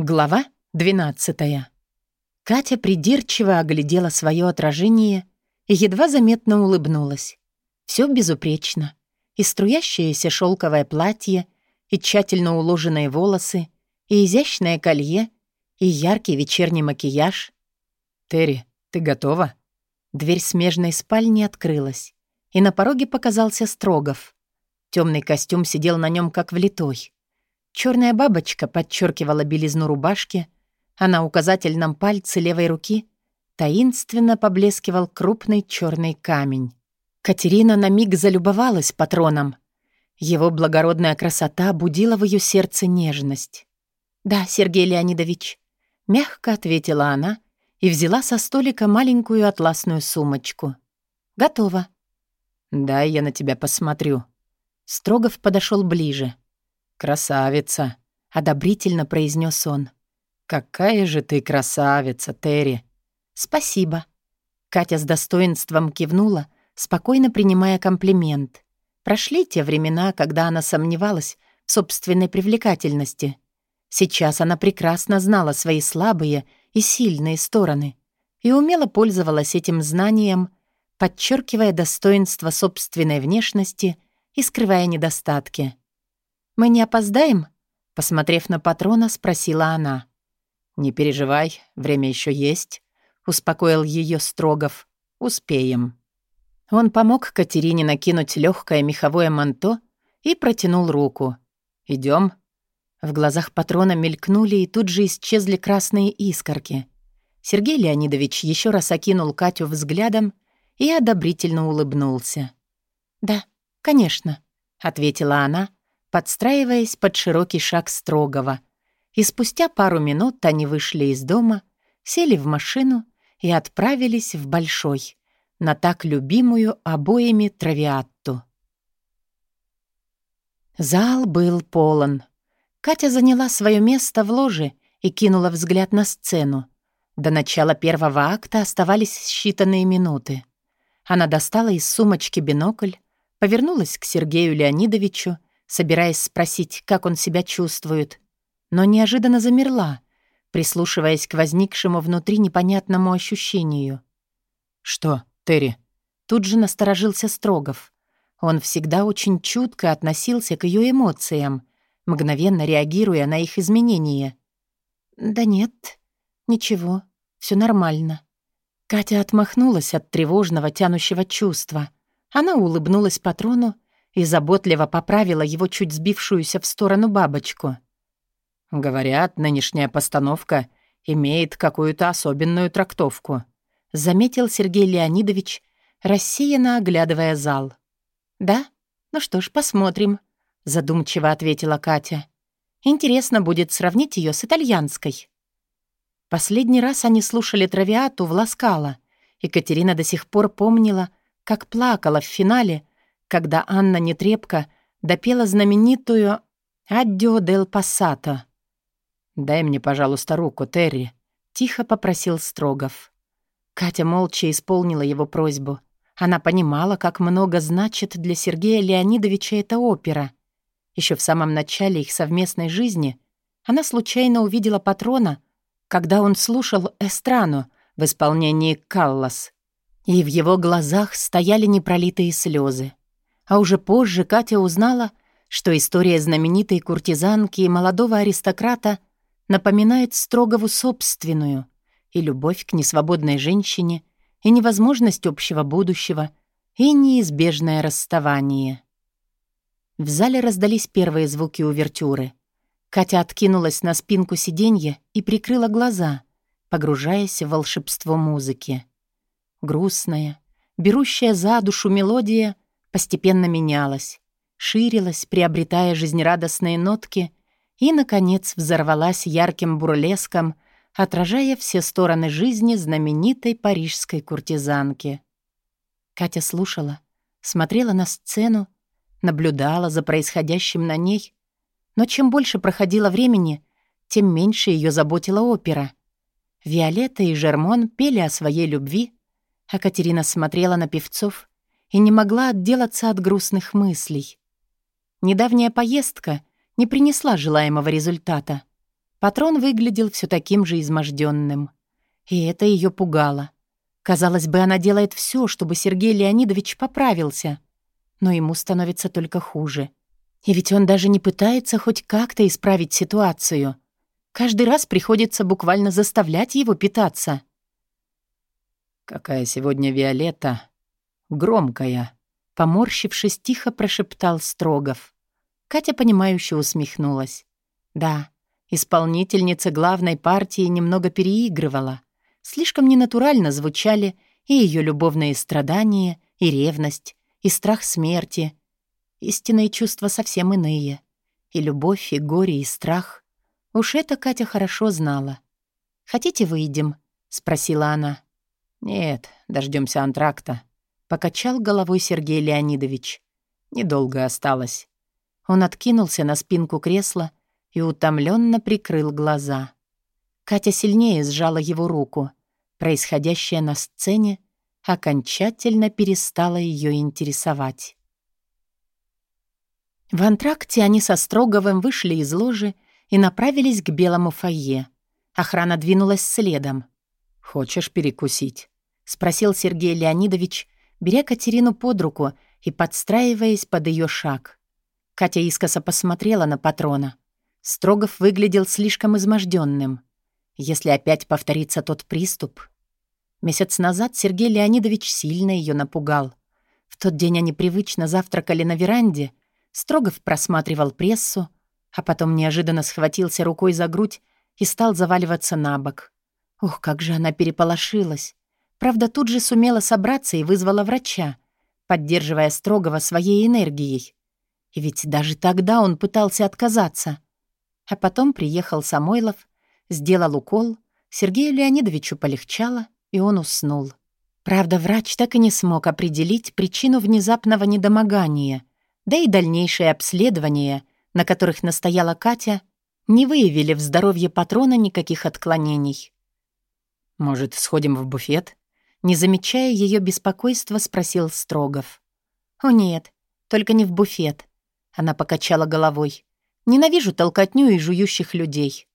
Глава 12. Катя придирчиво оглядела свое отражение и едва заметно улыбнулась. Все безупречно. И струящееся шелковое платье, и тщательно уложенные волосы, и изящное колье, и яркий вечерний макияж. «Терри, ты готова?» Дверь смежной спальни открылась, и на пороге показался Строгов. Темный костюм сидел на нем как влитой. Черная бабочка подчеркивала белизну рубашки, а на указательном пальце левой руки таинственно поблескивал крупный черный камень. Катерина на миг залюбовалась патроном. Его благородная красота будила в ее сердце нежность. «Да, Сергей Леонидович», — мягко ответила она и взяла со столика маленькую атласную сумочку. «Готово». «Дай я на тебя посмотрю». Строгов подошел ближе. «Красавица», — одобрительно произнес он. «Какая же ты красавица, Терри!» «Спасибо». Катя с достоинством кивнула, спокойно принимая комплимент. Прошли те времена, когда она сомневалась в собственной привлекательности. Сейчас она прекрасно знала свои слабые и сильные стороны и умело пользовалась этим знанием, подчеркивая достоинство собственной внешности и скрывая недостатки. «Мы не опоздаем?» Посмотрев на патрона, спросила она. «Не переживай, время еще есть», — успокоил ее Строгов. «Успеем». Он помог Катерине накинуть легкое меховое манто и протянул руку. Идем. В глазах патрона мелькнули и тут же исчезли красные искорки. Сергей Леонидович еще раз окинул Катю взглядом и одобрительно улыбнулся. «Да, конечно», — ответила она, подстраиваясь под широкий шаг строгого. И спустя пару минут они вышли из дома, сели в машину и отправились в Большой, на так любимую обоими травиатту. Зал был полон. Катя заняла свое место в ложе и кинула взгляд на сцену. До начала первого акта оставались считанные минуты. Она достала из сумочки бинокль, повернулась к Сергею Леонидовичу собираясь спросить, как он себя чувствует, но неожиданно замерла, прислушиваясь к возникшему внутри непонятному ощущению. «Что, Терри?» Тут же насторожился Строгов. Он всегда очень чутко относился к ее эмоциям, мгновенно реагируя на их изменения. «Да нет, ничего, все нормально». Катя отмахнулась от тревожного, тянущего чувства. Она улыбнулась патрону и заботливо поправила его чуть сбившуюся в сторону бабочку. «Говорят, нынешняя постановка имеет какую-то особенную трактовку», заметил Сергей Леонидович, рассеянно оглядывая зал. «Да? Ну что ж, посмотрим», — задумчиво ответила Катя. «Интересно будет сравнить ее с итальянской». Последний раз они слушали травиату в Ласкало. Екатерина до сих пор помнила, как плакала в финале, когда Анна Нетребко допела знаменитую «Аддио дел пассато». «Дай мне, пожалуйста, руку, Терри», — тихо попросил Строгов. Катя молча исполнила его просьбу. Она понимала, как много значит для Сергея Леонидовича эта опера. Еще в самом начале их совместной жизни она случайно увидела патрона, когда он слушал «Эстрану» в исполнении «Каллас», и в его глазах стояли непролитые слезы. А уже позже Катя узнала, что история знаменитой куртизанки и молодого аристократа напоминает Строгову собственную, и любовь к несвободной женщине, и невозможность общего будущего, и неизбежное расставание. В зале раздались первые звуки увертюры. Катя откинулась на спинку сиденья и прикрыла глаза, погружаясь в волшебство музыки. Грустная, берущая за душу мелодия — постепенно менялась, ширилась, приобретая жизнерадостные нотки и, наконец, взорвалась ярким бурлеском, отражая все стороны жизни знаменитой парижской куртизанки. Катя слушала, смотрела на сцену, наблюдала за происходящим на ней, но чем больше проходило времени, тем меньше ее заботила опера. Виолетта и Жермон пели о своей любви, а Катерина смотрела на певцов и не могла отделаться от грустных мыслей. Недавняя поездка не принесла желаемого результата. Патрон выглядел все таким же изможденным. И это ее пугало. Казалось бы, она делает все, чтобы Сергей Леонидович поправился. Но ему становится только хуже. И ведь он даже не пытается хоть как-то исправить ситуацию. Каждый раз приходится буквально заставлять его питаться. «Какая сегодня Виолетта? Громкая!» Поморщившись, тихо прошептал Строгов. Катя, понимающе усмехнулась. Да, исполнительница главной партии немного переигрывала. Слишком ненатурально звучали и ее любовные страдания, и ревность, и страх смерти. Истинные чувства совсем иные. И любовь, и горе, и страх. Уж это Катя хорошо знала. «Хотите, выйдем?» — спросила она. «Нет, дождемся антракта», — покачал головой Сергей Леонидович. «Недолго осталось». Он откинулся на спинку кресла и утомленно прикрыл глаза. Катя сильнее сжала его руку. Происходящее на сцене окончательно перестало ее интересовать. В антракте они со Строговым вышли из ложи и направились к белому фойе. Охрана двинулась следом. «Хочешь перекусить?» — спросил Сергей Леонидович, беря Катерину под руку и подстраиваясь под ее шаг. Катя искоса посмотрела на патрона. Строгов выглядел слишком изможденным. Если опять повторится тот приступ... Месяц назад Сергей Леонидович сильно ее напугал. В тот день они привычно завтракали на веранде, Строгов просматривал прессу, а потом неожиданно схватился рукой за грудь и стал заваливаться на бок. Ух, как же она переполошилась. Правда, тут же сумела собраться и вызвала врача, поддерживая Строгова своей энергией. И ведь даже тогда он пытался отказаться. А потом приехал Самойлов, сделал укол, Сергею Леонидовичу полегчало, и он уснул. Правда, врач так и не смог определить причину внезапного недомогания, да и дальнейшие обследования, на которых настояла Катя, не выявили в здоровье патрона никаких отклонений. «Может, сходим в буфет?» Не замечая ее беспокойства, спросил Строгов. «О нет, только не в буфет». Она покачала головой. «Ненавижу толкотню и жующих людей».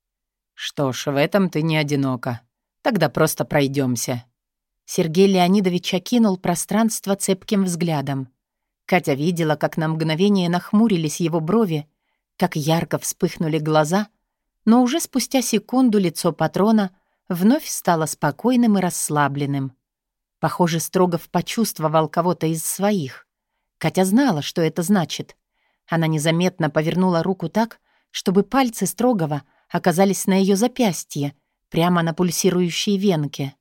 «Что ж, в этом ты не одинока. Тогда просто пройдемся. Сергей Леонидович окинул пространство цепким взглядом. Катя видела, как на мгновение нахмурились его брови, как ярко вспыхнули глаза, но уже спустя секунду лицо патрона вновь стало спокойным и расслабленным. Похоже, Строгов почувствовал кого-то из своих. Катя знала, что это значит. Она незаметно повернула руку так, чтобы пальцы Строгова оказались на ее запястье, прямо на пульсирующей венке.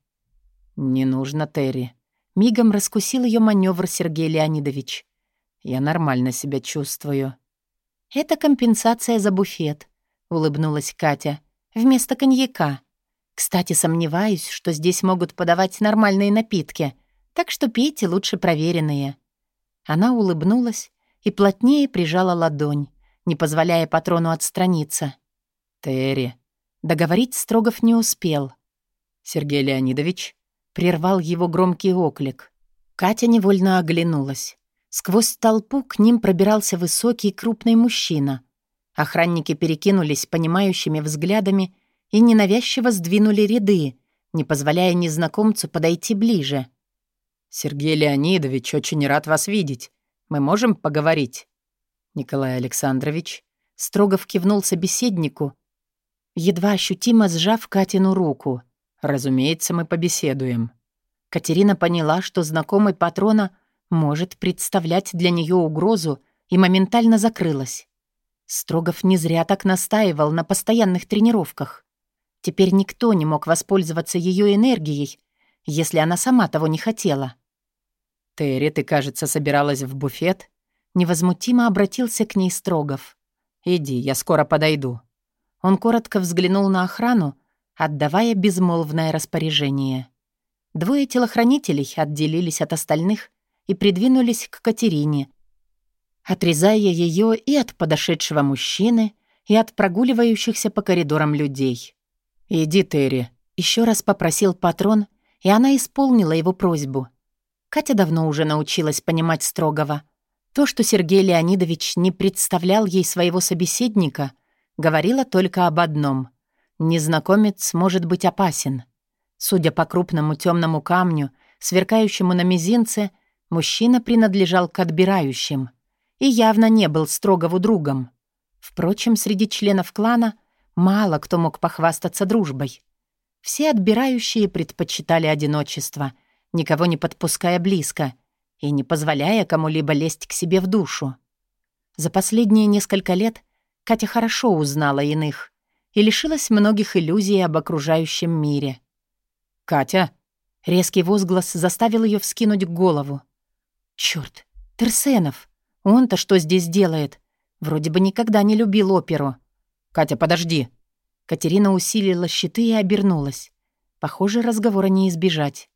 «Не нужно, Терри». Мигом раскусил ее маневр Сергей Леонидович. «Я нормально себя чувствую». «Это компенсация за буфет», — улыбнулась Катя. «Вместо коньяка. Кстати, сомневаюсь, что здесь могут подавать нормальные напитки, так что пейте лучше проверенные». Она улыбнулась и плотнее прижала ладонь, не позволяя патрону отстраниться. «Терри». Договорить Строгов не успел. «Сергей Леонидович?» Прервал его громкий оклик. Катя невольно оглянулась. Сквозь толпу к ним пробирался высокий крупный мужчина. Охранники перекинулись понимающими взглядами и ненавязчиво сдвинули ряды, не позволяя незнакомцу подойти ближе. «Сергей Леонидович, очень рад вас видеть. Мы можем поговорить?» «Николай Александрович?» Строго кивнул собеседнику, едва ощутимо сжав Катину руку. «Разумеется, мы побеседуем». Катерина поняла, что знакомый патрона может представлять для нее угрозу, и моментально закрылась. Строгов не зря так настаивал на постоянных тренировках. Теперь никто не мог воспользоваться ее энергией, если она сама того не хотела. «Терри, ты, кажется, собиралась в буфет?» Невозмутимо обратился к ней Строгов. «Иди, я скоро подойду». Он коротко взглянул на охрану, отдавая безмолвное распоряжение. Двое телохранителей отделились от остальных и придвинулись к Катерине, отрезая ее и от подошедшего мужчины, и от прогуливающихся по коридорам людей. «Иди, Терри», — еще раз попросил патрон, и она исполнила его просьбу. Катя давно уже научилась понимать строгого. То, что Сергей Леонидович не представлял ей своего собеседника, говорило только об одном. Незнакомец может быть опасен. Судя по крупному темному камню, сверкающему на мизинце, мужчина принадлежал к отбирающим и явно не был строгого другом. Впрочем, среди членов клана мало кто мог похвастаться дружбой. Все отбирающие предпочитали одиночество, никого не подпуская близко и не позволяя кому-либо лезть к себе в душу. За последние несколько лет Катя хорошо узнала иных и лишилась многих иллюзий об окружающем мире. «Катя!» Резкий возглас заставил ее вскинуть голову. «Чёрт! Терсенов! Он-то что здесь делает? Вроде бы никогда не любил оперу». «Катя, подожди!» Катерина усилила щиты и обернулась. Похоже, разговора не избежать.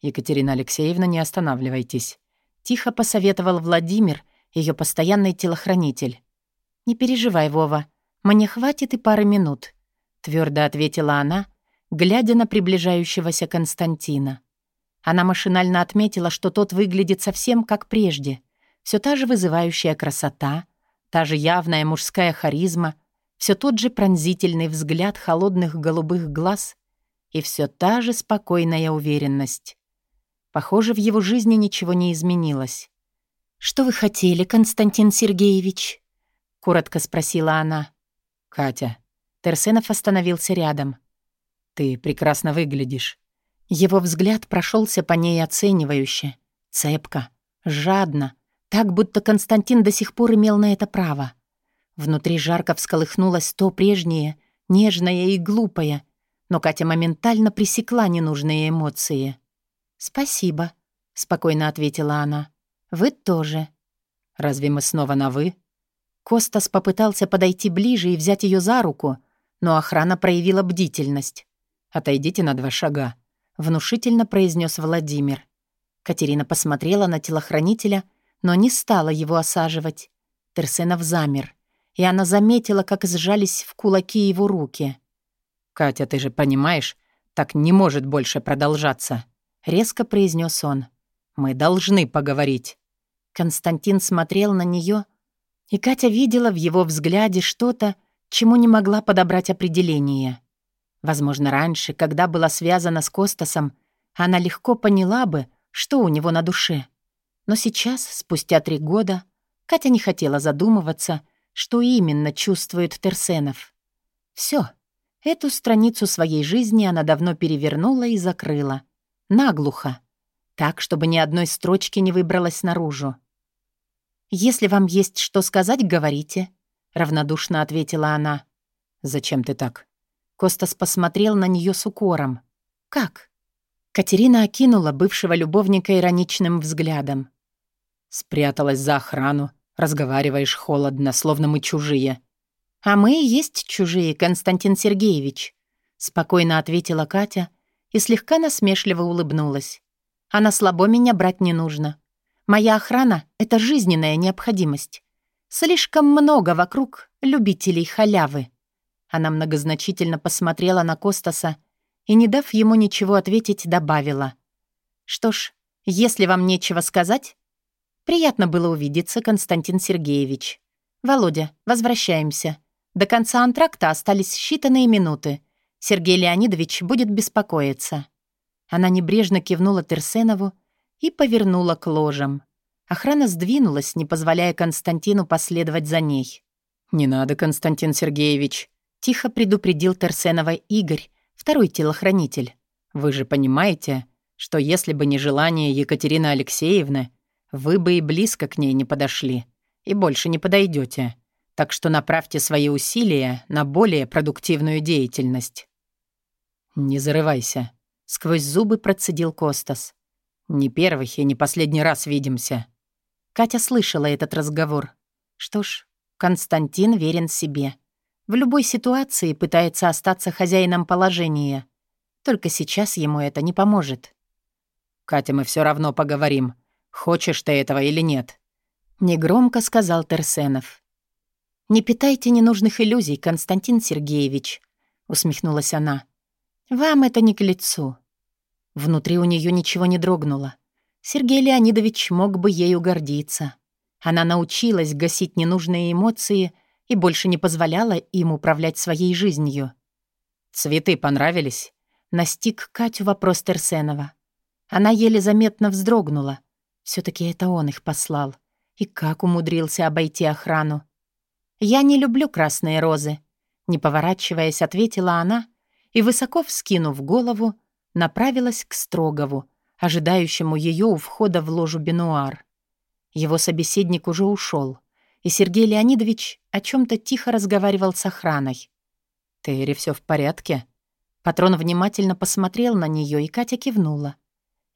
«Екатерина Алексеевна, не останавливайтесь», — тихо посоветовал Владимир, ее постоянный телохранитель. «Не переживай, Вова, мне хватит и пары минут», — твердо ответила она, глядя на приближающегося Константина. Она машинально отметила, что тот выглядит совсем как прежде. Все та же вызывающая красота, та же явная мужская харизма, все тот же пронзительный взгляд холодных голубых глаз и все та же спокойная уверенность. Похоже, в его жизни ничего не изменилось. «Что вы хотели, Константин Сергеевич?» — коротко спросила она. «Катя». Терсенов остановился рядом. «Ты прекрасно выглядишь». Его взгляд прошелся по ней оценивающе, цепко, жадно, так, будто Константин до сих пор имел на это право. Внутри жарко всколыхнулось то прежнее, нежное и глупое, но Катя моментально пресекла ненужные эмоции. «Спасибо», — спокойно ответила она. «Вы тоже». «Разве мы снова на «вы»?» Костас попытался подойти ближе и взять ее за руку, но охрана проявила бдительность. «Отойдите на два шага», — внушительно произнес Владимир. Катерина посмотрела на телохранителя, но не стала его осаживать. Терсенов замер, и она заметила, как сжались в кулаки его руки. «Катя, ты же понимаешь, так не может больше продолжаться», — резко произнес он. «Мы должны поговорить». Константин смотрел на нее, и Катя видела в его взгляде что-то, чему не могла подобрать определение. Возможно, раньше, когда была связана с Костасом, она легко поняла бы, что у него на душе. Но сейчас, спустя три года, Катя не хотела задумываться, что именно чувствует Терсенов. Все, эту страницу своей жизни она давно перевернула и закрыла. Наглухо. Так, чтобы ни одной строчки не выбралась наружу. «Если вам есть что сказать, говорите», — равнодушно ответила она. «Зачем ты так?» Костас посмотрел на нее с укором. «Как?» Катерина окинула бывшего любовника ироничным взглядом. «Спряталась за охрану, разговариваешь холодно, словно мы чужие». «А мы и есть чужие, Константин Сергеевич», — спокойно ответила Катя и слегка насмешливо улыбнулась. «А на слабо меня брать не нужно. Моя охрана — это жизненная необходимость. Слишком много вокруг любителей халявы». Она многозначительно посмотрела на Костаса и, не дав ему ничего ответить, добавила. «Что ж, если вам нечего сказать...» «Приятно было увидеться, Константин Сергеевич. Володя, возвращаемся. До конца антракта остались считанные минуты. Сергей Леонидович будет беспокоиться». Она небрежно кивнула Терсенову, и повернула к ложам. Охрана сдвинулась, не позволяя Константину последовать за ней. «Не надо, Константин Сергеевич», — тихо предупредил Терсенова Игорь, второй телохранитель. «Вы же понимаете, что если бы не желание Екатерины Алексеевны, вы бы и близко к ней не подошли, и больше не подойдете. Так что направьте свои усилия на более продуктивную деятельность». «Не зарывайся», — сквозь зубы процедил Костас. «Не первый и не последний раз видимся». Катя слышала этот разговор. Что ж, Константин верен себе. В любой ситуации пытается остаться хозяином положения. Только сейчас ему это не поможет. «Катя, мы все равно поговорим. Хочешь ты этого или нет?» Негромко сказал Терсенов. «Не питайте ненужных иллюзий, Константин Сергеевич», — усмехнулась она. «Вам это не к лицу. Внутри у нее ничего не дрогнуло. Сергей Леонидович мог бы ею гордиться. Она научилась гасить ненужные эмоции и больше не позволяла им управлять своей жизнью. «Цветы понравились?» Настиг Катю вопрос Терсенова. Она еле заметно вздрогнула. Все таки это он их послал. И как умудрился обойти охрану. «Я не люблю красные розы», — не поворачиваясь, ответила она и, высоко вскинув голову, направилась к Строгову, ожидающему ее у входа в ложу Бенуар. Его собеседник уже ушел, и Сергей Леонидович о чем то тихо разговаривал с охраной. «Терри, все в порядке?» Патрон внимательно посмотрел на нее, и Катя кивнула.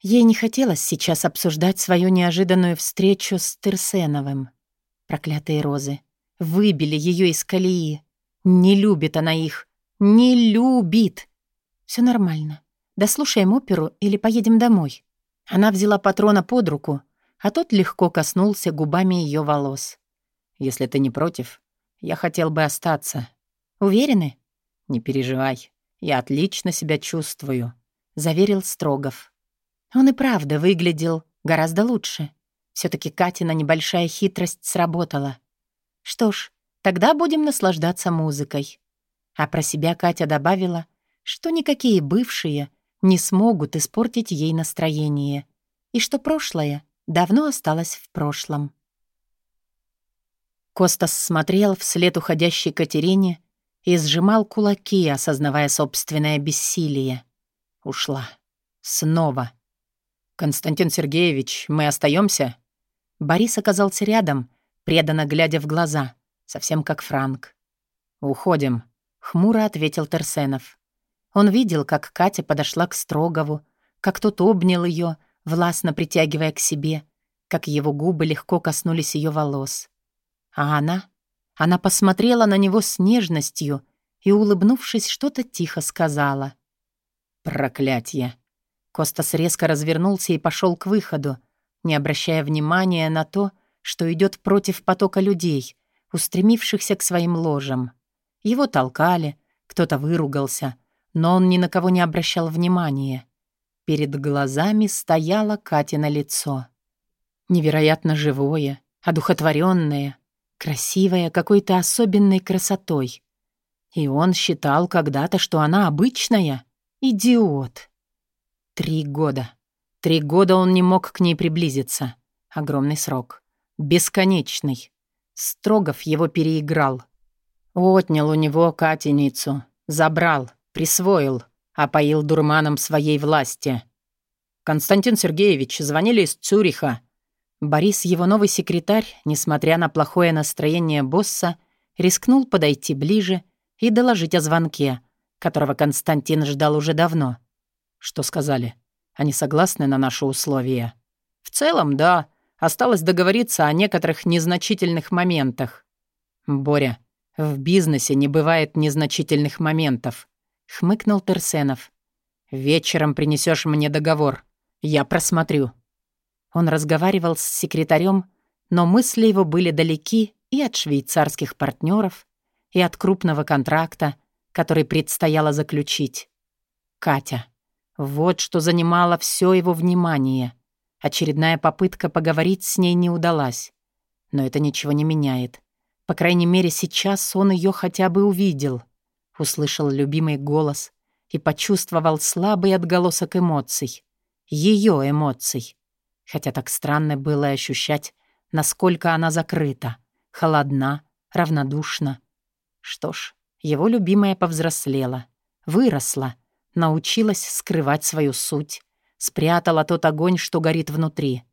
Ей не хотелось сейчас обсуждать свою неожиданную встречу с Терсеновым. Проклятые розы. Выбили ее из колеи. Не любит она их. Не любит. Все нормально. Дослушаем оперу или поедем домой. Она взяла патрона под руку, а тот легко коснулся губами ее волос. «Если ты не против, я хотел бы остаться». «Уверены?» «Не переживай. Я отлично себя чувствую», — заверил Строгов. Он и правда выглядел гораздо лучше. все таки Катина небольшая хитрость сработала. Что ж, тогда будем наслаждаться музыкой. А про себя Катя добавила, что никакие бывшие не смогут испортить ей настроение, и что прошлое давно осталось в прошлом. Костас смотрел вслед уходящей Катерине и сжимал кулаки, осознавая собственное бессилие. Ушла. Снова. «Константин Сергеевич, мы остаемся? Борис оказался рядом, преданно глядя в глаза, совсем как Франк. «Уходим», — хмуро ответил Терсенов. Он видел, как Катя подошла к Строгову, как тот обнял ее, властно притягивая к себе, как его губы легко коснулись ее волос. А она? Она посмотрела на него с нежностью и, улыбнувшись, что-то тихо сказала. «Проклятье!» Костас резко развернулся и пошел к выходу, не обращая внимания на то, что идет против потока людей, устремившихся к своим ложам. Его толкали, кто-то выругался, но он ни на кого не обращал внимания. Перед глазами стояло Катина лицо. Невероятно живое, одухотворенное, красивое какой-то особенной красотой. И он считал когда-то, что она обычная. Идиот. Три года. Три года он не мог к ней приблизиться. Огромный срок. Бесконечный. Строгов его переиграл. Отнял у него Катиницу. Забрал, присвоил, опоил дурманом своей власти. «Константин Сергеевич, звонили из Цюриха». Борис, его новый секретарь, несмотря на плохое настроение босса, рискнул подойти ближе и доложить о звонке, которого Константин ждал уже давно. Что сказали? Они согласны на наши условия? В целом, да. Осталось договориться о некоторых незначительных моментах. Боря, в бизнесе не бывает незначительных моментов, хмыкнул Терсенов. Вечером принесешь мне договор. Я просмотрю. Он разговаривал с секретарем, но мысли его были далеки и от швейцарских партнеров, и от крупного контракта, который предстояло заключить. Катя. Вот что занимало все его внимание. Очередная попытка поговорить с ней не удалась. Но это ничего не меняет. По крайней мере, сейчас он ее хотя бы увидел. Услышал любимый голос и почувствовал слабый отголосок эмоций. Ее эмоций. Хотя так странно было ощущать, насколько она закрыта, холодна, равнодушна. Что ж, его любимая повзрослела, выросла — научилась скрывать свою суть, спрятала тот огонь, что горит внутри.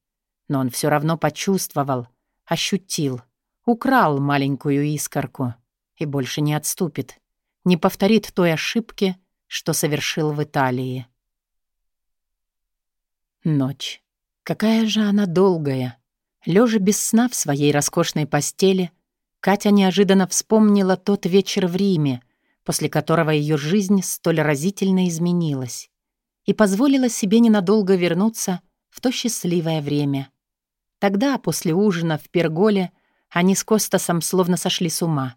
Но он все равно почувствовал, ощутил, украл маленькую искорку и больше не отступит, не повторит той ошибки, что совершил в Италии. Ночь. Какая же она долгая. Лежа без сна в своей роскошной постели, Катя неожиданно вспомнила тот вечер в Риме, после которого ее жизнь столь разительно изменилась, и позволила себе ненадолго вернуться в то счастливое время. Тогда, после ужина в Перголе, они с Костасом словно сошли с ума.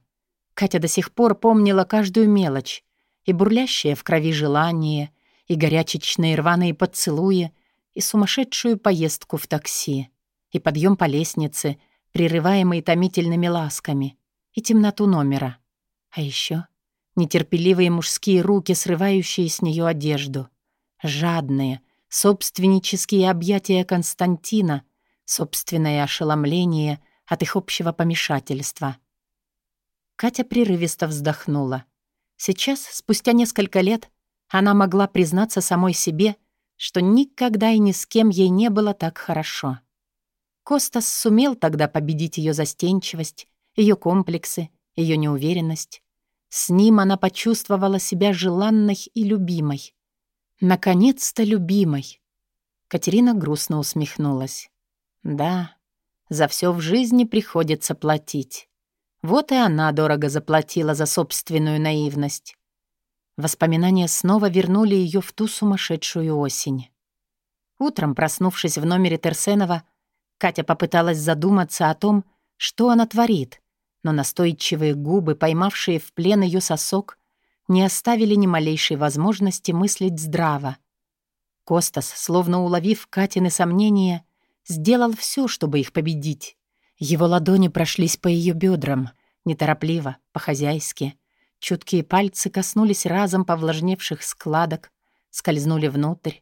Катя до сих пор помнила каждую мелочь, и бурлящее в крови желание, и горячечные рваные поцелуи, и сумасшедшую поездку в такси, и подъем по лестнице, прерываемый томительными ласками, и темноту номера. А еще нетерпеливые мужские руки, срывающие с нее одежду, жадные, собственнические объятия Константина, собственное ошеломление от их общего помешательства. Катя прерывисто вздохнула. Сейчас, спустя несколько лет, она могла признаться самой себе, что никогда и ни с кем ей не было так хорошо. Костас сумел тогда победить ее застенчивость, ее комплексы, ее неуверенность. С ним она почувствовала себя желанной и любимой. Наконец-то любимой. Катерина грустно усмехнулась. Да, за все в жизни приходится платить. Вот и она дорого заплатила за собственную наивность. Воспоминания снова вернули ее в ту сумасшедшую осень. Утром, проснувшись в номере Терсенова, Катя попыталась задуматься о том, что она творит, но настойчивые губы, поймавшие в плен ее сосок, не оставили ни малейшей возможности мыслить здраво. Костас, словно уловив Катины сомнения, сделал все, чтобы их победить. Его ладони прошлись по ее бедрам, неторопливо, по-хозяйски. Чуткие пальцы коснулись разом повлажневших складок, скользнули внутрь.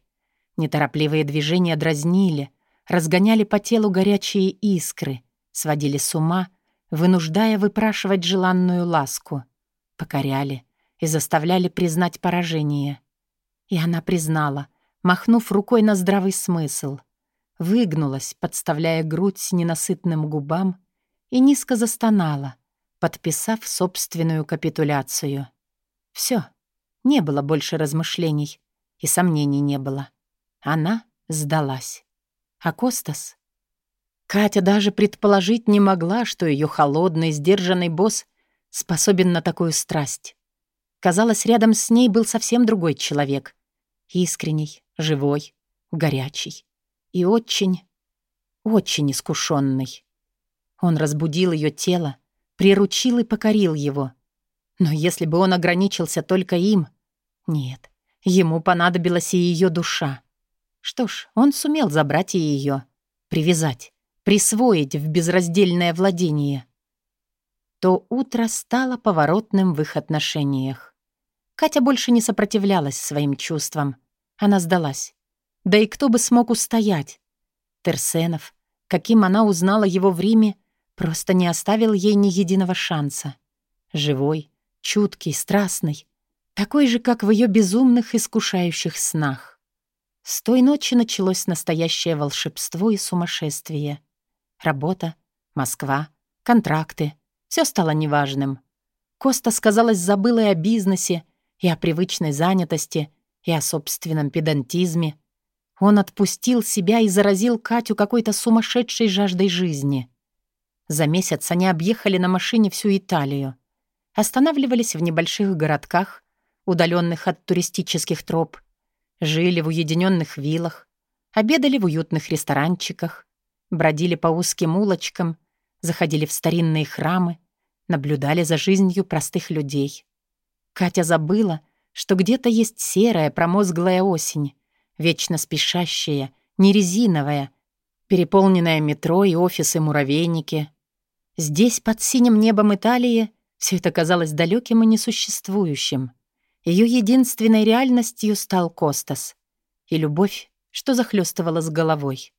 Неторопливые движения дразнили, разгоняли по телу горячие искры, сводили с ума, вынуждая выпрашивать желанную ласку. Покоряли и заставляли признать поражение. И она признала, махнув рукой на здравый смысл. Выгнулась, подставляя грудь ненасытным губам, и низко застонала, подписав собственную капитуляцию. Все, не было больше размышлений, и сомнений не было. Она сдалась. А Костас? Катя даже предположить не могла, что ее холодный, сдержанный босс способен на такую страсть. Казалось, рядом с ней был совсем другой человек. Искренний, живой, горячий и очень, очень искушенный. Он разбудил ее тело, приручил и покорил его. Но если бы он ограничился только им... Нет, ему понадобилась и ее душа. Что ж, он сумел забрать и ее, привязать, присвоить в безраздельное владение. То утро стало поворотным в их отношениях. Катя больше не сопротивлялась своим чувствам. Она сдалась. Да и кто бы смог устоять? Терсенов, каким она узнала его в Риме, просто не оставил ей ни единого шанса. Живой, чуткий, страстный, такой же, как в ее безумных, искушающих снах. С той ночи началось настоящее волшебство и сумасшествие. Работа, Москва, контракты — все стало неважным. Коста, сказалось, забыла и о бизнесе, и о привычной занятости, и о собственном педантизме. Он отпустил себя и заразил Катю какой-то сумасшедшей жаждой жизни. За месяц они объехали на машине всю Италию. Останавливались в небольших городках, удаленных от туристических троп, Жили в уединенных виллах, обедали в уютных ресторанчиках, бродили по узким улочкам, заходили в старинные храмы, наблюдали за жизнью простых людей. Катя забыла, что где-то есть серая промозглая осень, вечно спешащая, не резиновая, переполненная метро и офисы-муравейники. Здесь, под синим небом Италии, все это казалось далеким и несуществующим — ее единственной реальностью стал Костас. И любовь, что захлестывала с головой.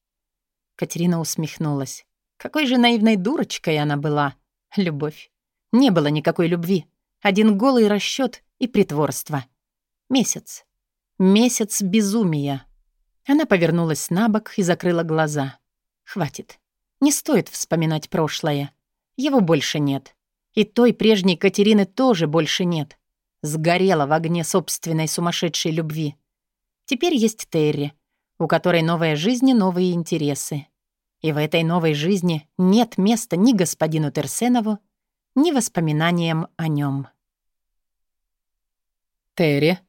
Катерина усмехнулась. Какой же наивной дурочкой она была. Любовь. Не было никакой любви. Один голый расчет и притворство. Месяц. Месяц безумия. Она повернулась на бок и закрыла глаза. Хватит. Не стоит вспоминать прошлое. Его больше нет. И той прежней Катерины тоже больше нет сгорела в огне собственной сумасшедшей любви. Теперь есть Терри, у которой новая жизнь и новые интересы. И в этой новой жизни нет места ни господину Терсенову, ни воспоминаниям о нем. «Терри,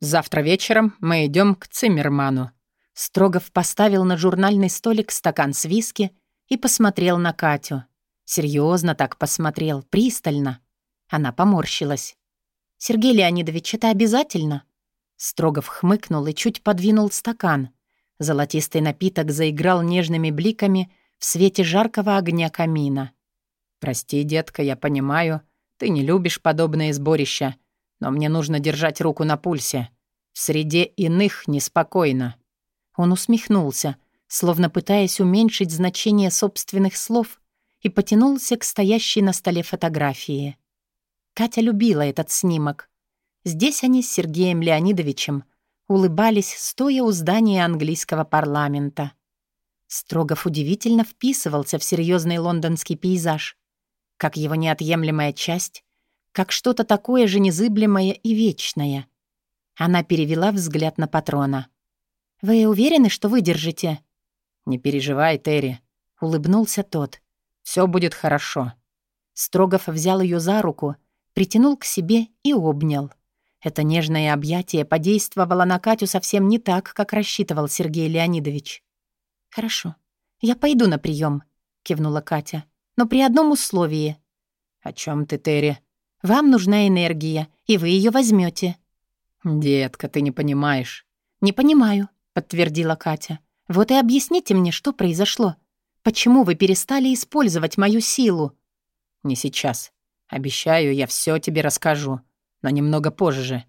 завтра вечером мы идем к Циммерману». Строгов поставил на журнальный столик стакан с виски и посмотрел на Катю. Серьезно так посмотрел, пристально. Она поморщилась. «Сергей Леонидович, это обязательно?» Строгов хмыкнул и чуть подвинул стакан. Золотистый напиток заиграл нежными бликами в свете жаркого огня камина. «Прости, детка, я понимаю, ты не любишь подобные сборища, Но мне нужно держать руку на пульсе. В среде иных неспокойно». Он усмехнулся, словно пытаясь уменьшить значение собственных слов, и потянулся к стоящей на столе фотографии. Катя любила этот снимок. Здесь они с Сергеем Леонидовичем улыбались, стоя у здания английского парламента. Строгов удивительно вписывался в серьезный лондонский пейзаж, как его неотъемлемая часть, как что-то такое же незыблемое и вечное. Она перевела взгляд на патрона. «Вы уверены, что выдержите?» «Не переживай, Терри», — улыбнулся тот. Все будет хорошо». Строгов взял ее за руку, притянул к себе и обнял. Это нежное объятие подействовало на Катю совсем не так, как рассчитывал Сергей Леонидович. «Хорошо, я пойду на прием, кивнула Катя. «Но при одном условии». «О чем ты, Терри?» «Вам нужна энергия, и вы ее возьмете. «Детка, ты не понимаешь». «Не понимаю», — подтвердила Катя. «Вот и объясните мне, что произошло. Почему вы перестали использовать мою силу?» «Не сейчас. Обещаю, я все тебе расскажу, но немного позже».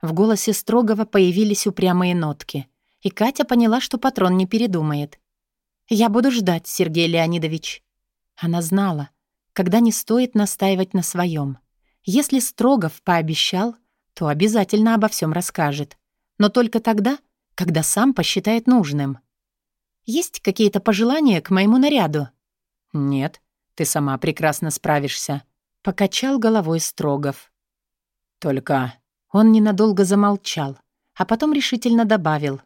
В голосе Строгова появились упрямые нотки, и Катя поняла, что патрон не передумает. «Я буду ждать, Сергей Леонидович». Она знала, когда не стоит настаивать на своем. Если Строгов пообещал, то обязательно обо всем расскажет. Но только тогда, когда сам посчитает нужным. Есть какие-то пожелания к моему наряду?» «Нет, ты сама прекрасно справишься», — покачал головой Строгов. «Только...» Он ненадолго замолчал, а потом решительно добавил.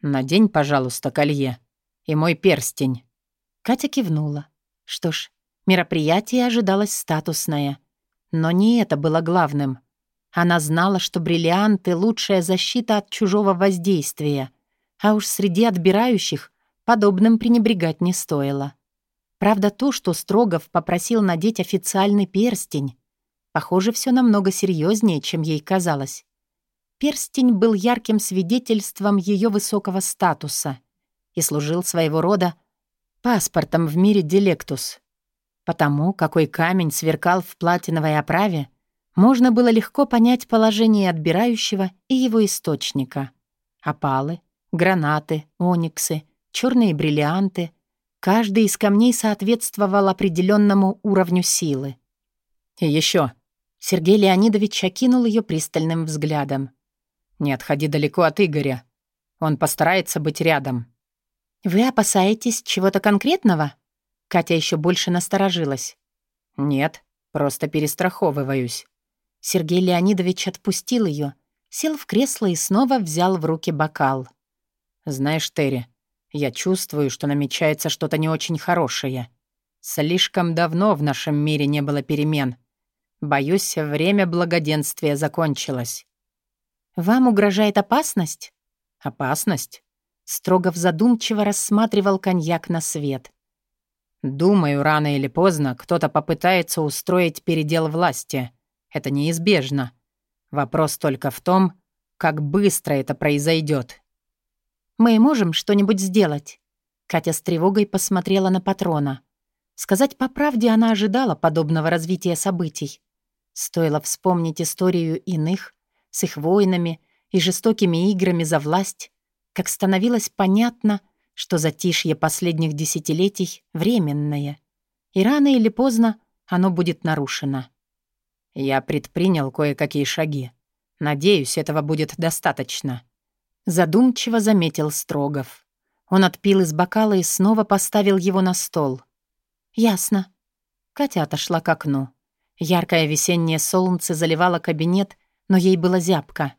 «Надень, пожалуйста, колье. И мой перстень». Катя кивнула. Что ж, мероприятие ожидалось статусное. Но не это было главным. Она знала, что бриллианты — лучшая защита от чужого воздействия. А уж среди отбирающих Подобным пренебрегать не стоило. Правда, то, что Строгов попросил надеть официальный перстень, похоже, все намного серьезнее, чем ей казалось. Перстень был ярким свидетельством ее высокого статуса и служил своего рода паспортом в мире Делектус. Потому, какой камень сверкал в платиновой оправе, можно было легко понять положение отбирающего и его источника. Опалы, гранаты, ониксы — черные бриллианты. Каждый из камней соответствовал определенному уровню силы. «И еще. Сергей Леонидович окинул ее пристальным взглядом. «Не отходи далеко от Игоря. Он постарается быть рядом». «Вы опасаетесь чего-то конкретного?» Катя еще больше насторожилась. «Нет, просто перестраховываюсь». Сергей Леонидович отпустил ее, сел в кресло и снова взял в руки бокал. «Знаешь, Терри, я чувствую, что намечается что-то не очень хорошее. Слишком давно в нашем мире не было перемен. Боюсь, время благоденствия закончилось. Вам угрожает опасность? Опасность? Строгов задумчиво рассматривал коньяк на свет. Думаю, рано или поздно кто-то попытается устроить передел власти. Это неизбежно. Вопрос только в том, как быстро это произойдет. Мы можем что-нибудь сделать?» Катя с тревогой посмотрела на патрона. Сказать по правде, она ожидала подобного развития событий. Стоило вспомнить историю иных, с их войнами и жестокими играми за власть, как становилось понятно, что затишье последних десятилетий временное, и рано или поздно оно будет нарушено. Я предпринял кое-какие шаги. Надеюсь, этого будет достаточно. Задумчиво заметил Строгов. Он отпил из бокала и снова поставил его на стол. «Ясно». Катя отошла к окну. Яркое весеннее солнце заливало кабинет, но ей было зябко.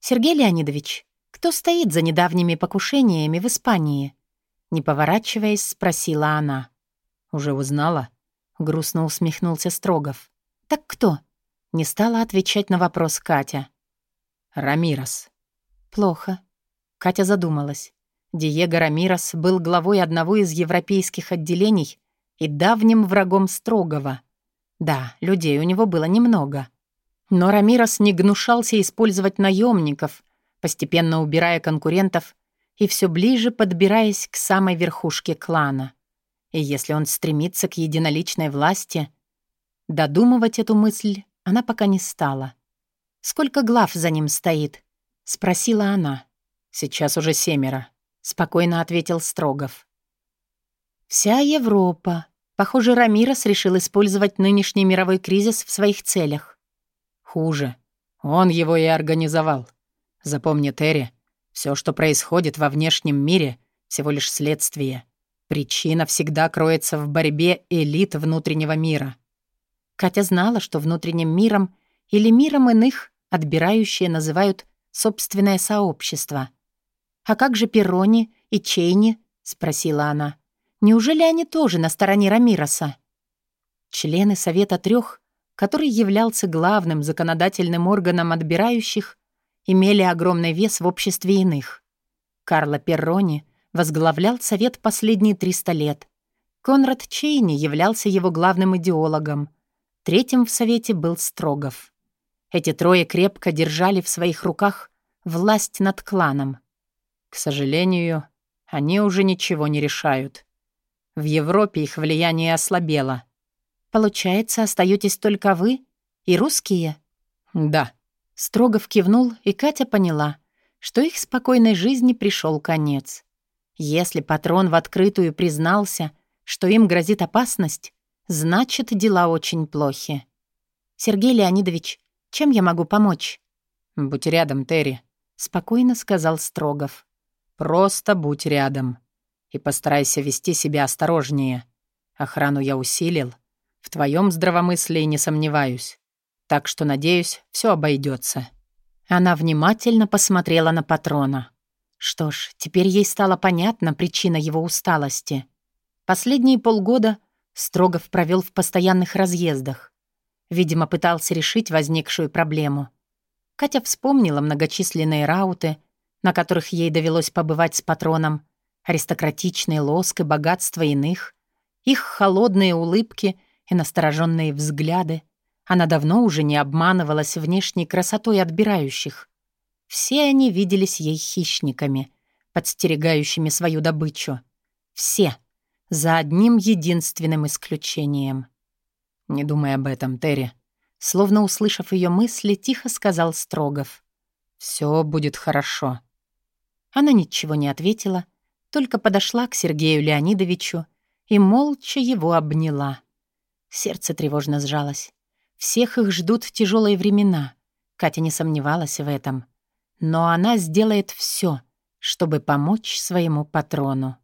«Сергей Леонидович, кто стоит за недавними покушениями в Испании?» Не поворачиваясь, спросила она. «Уже узнала?» Грустно усмехнулся Строгов. «Так кто?» Не стала отвечать на вопрос Катя. «Рамирос». Плохо. Катя задумалась. Диего Рамирос был главой одного из европейских отделений и давним врагом Строгова. Да, людей у него было немного. Но Рамирос не гнушался использовать наемников, постепенно убирая конкурентов и все ближе подбираясь к самой верхушке клана. И если он стремится к единоличной власти, додумывать эту мысль она пока не стала. «Сколько глав за ним стоит?» — спросила она. «Сейчас уже семеро», — спокойно ответил Строгов. «Вся Европа. Похоже, Рамирос решил использовать нынешний мировой кризис в своих целях». «Хуже. Он его и организовал. Запомни, Терри, все, что происходит во внешнем мире, всего лишь следствие. Причина всегда кроется в борьбе элит внутреннего мира». Катя знала, что внутренним миром или миром иных отбирающие называют собственное сообщество. «А как же Перрони и Чейни?» — спросила она. «Неужели они тоже на стороне Рамироса?» Члены Совета Трех, который являлся главным законодательным органом отбирающих, имели огромный вес в обществе иных. Карло Перрони возглавлял Совет последние 300 лет. Конрад Чейни являлся его главным идеологом. Третьим в Совете был Строгов. Эти трое крепко держали в своих руках власть над кланом. К сожалению, они уже ничего не решают. В Европе их влияние ослабело. Получается, остаетесь только вы и русские? Да. Строгов кивнул, и Катя поняла, что их спокойной жизни пришел конец. Если патрон в открытую признался, что им грозит опасность, значит, дела очень плохи. Сергей Леонидович, чем я могу помочь?» «Будь рядом, Терри», — спокойно сказал Строгов. «Просто будь рядом. И постарайся вести себя осторожнее. Охрану я усилил. В твоем здравомыслии не сомневаюсь. Так что, надеюсь, все обойдется. Она внимательно посмотрела на патрона. Что ж, теперь ей стала понятна причина его усталости. Последние полгода Строгов провел в постоянных разъездах. Видимо, пытался решить возникшую проблему. Катя вспомнила многочисленные рауты, на которых ей довелось побывать с патроном, аристократичный лоск и богатство иных, их холодные улыбки и настороженные взгляды. Она давно уже не обманывалась внешней красотой отбирающих. Все они виделись ей хищниками, подстерегающими свою добычу. Все, за одним единственным исключением — «Не думай об этом, Терри», словно услышав ее мысли, тихо сказал Строгов. «Все будет хорошо». Она ничего не ответила, только подошла к Сергею Леонидовичу и молча его обняла. Сердце тревожно сжалось. Всех их ждут тяжелые времена. Катя не сомневалась в этом. Но она сделает все, чтобы помочь своему патрону.